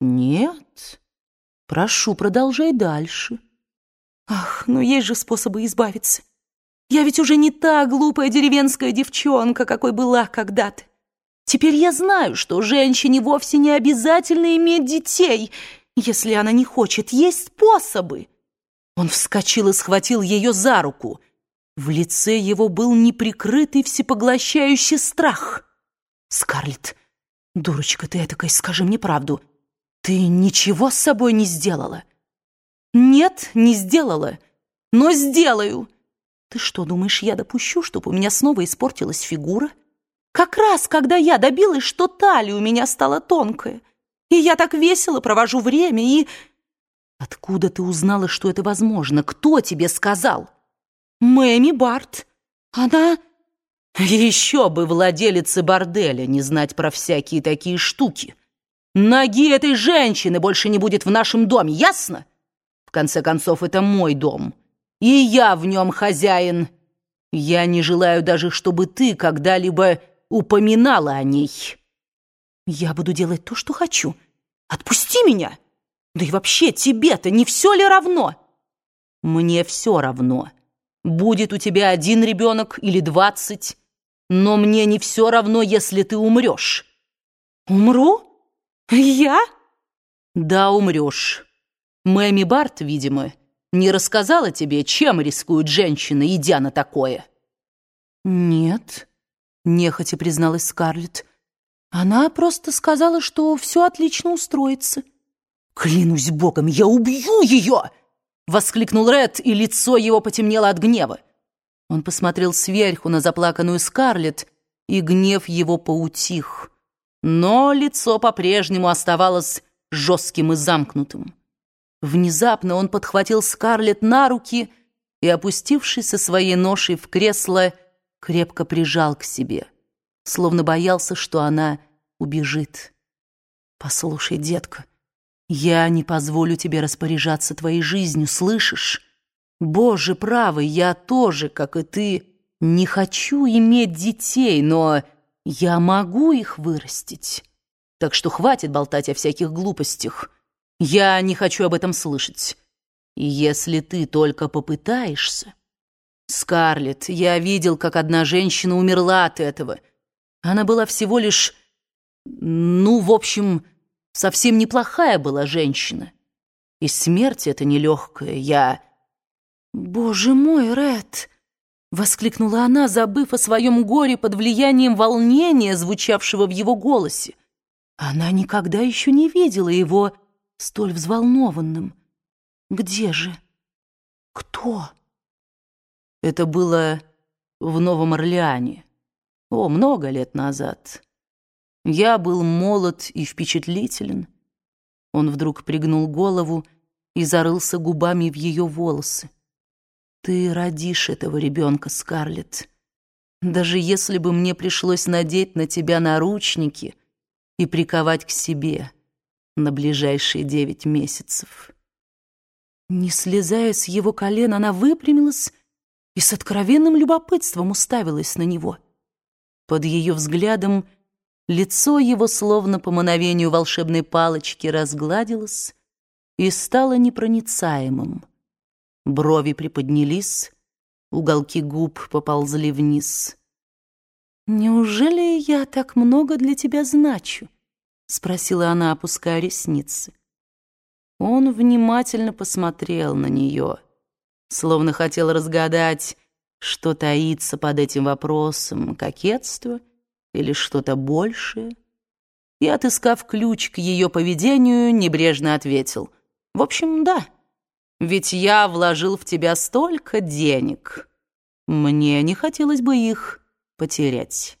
Нет. Прошу, продолжай дальше. Ах, ну есть же способы избавиться. Я ведь уже не та глупая деревенская девчонка, какой была когда-то. Теперь я знаю, что женщине вовсе не обязательно иметь детей, если она не хочет. Есть способы. Он вскочил и схватил ее за руку. В лице его был неприкрытый всепоглощающий страх. «Скарлетт, дурочка ты этакой, скажи мне правду. Ты ничего с собой не сделала?» «Нет, не сделала, но сделаю». «Ты что, думаешь, я допущу, чтобы у меня снова испортилась фигура?» «Как раз, когда я добилась, что талия у меня стала тонкая, и я так весело провожу время, и...» «Откуда ты узнала, что это возможно? Кто тебе сказал?» «Мэми Барт. Она...» «Еще бы владелице борделя не знать про всякие такие штуки. Ноги этой женщины больше не будет в нашем доме, ясно? В конце концов, это мой дом, и я в нем хозяин. Я не желаю даже, чтобы ты когда-либо упоминала о ней». «Я буду делать то, что хочу. Отпусти меня!» Да и вообще, тебе-то не все ли равно? Мне все равно. Будет у тебя один ребенок или двадцать. Но мне не все равно, если ты умрешь. Умру? Я? Да, умрешь. Мэми Барт, видимо, не рассказала тебе, чем рискует женщина, идя на такое. Нет, нехотя призналась Скарлетт. Она просто сказала, что все отлично устроится. «Клянусь богом, я убью ее!» — воскликнул Ред, и лицо его потемнело от гнева. Он посмотрел сверху на заплаканную Скарлетт, и гнев его поутих. Но лицо по-прежнему оставалось жестким и замкнутым. Внезапно он подхватил Скарлетт на руки и, опустившись со своей ношей в кресло, крепко прижал к себе, словно боялся, что она убежит. «Послушай, детка», я не позволю тебе распоряжаться твоей жизнью, слышишь? Боже правый, я тоже, как и ты, не хочу иметь детей, но я могу их вырастить. Так что хватит болтать о всяких глупостях. Я не хочу об этом слышать. И если ты только попытаешься... Скарлетт, я видел, как одна женщина умерла от этого. Она была всего лишь... Ну, в общем совсем неплохая была женщина. И смерть эта нелегкая, я... «Боже мой, Ред!» — воскликнула она, забыв о своем горе под влиянием волнения, звучавшего в его голосе. Она никогда еще не видела его столь взволнованным. «Где же? Кто?» Это было в Новом Орлеане. О, много лет назад. Я был молод и впечатлителен. Он вдруг пригнул голову и зарылся губами в ее волосы. Ты родишь этого ребенка, Скарлетт. Даже если бы мне пришлось надеть на тебя наручники и приковать к себе на ближайшие девять месяцев. Не слезая с его колен, она выпрямилась и с откровенным любопытством уставилась на него. Под ее взглядом Лицо его, словно по мановению волшебной палочки, разгладилось и стало непроницаемым. Брови приподнялись, уголки губ поползли вниз. «Неужели я так много для тебя значу?» — спросила она, опуская ресницы. Он внимательно посмотрел на нее, словно хотел разгадать, что таится под этим вопросом, кокетство — или что-то большее? И, отыскав ключ к ее поведению, небрежно ответил. В общем, да, ведь я вложил в тебя столько денег. Мне не хотелось бы их потерять.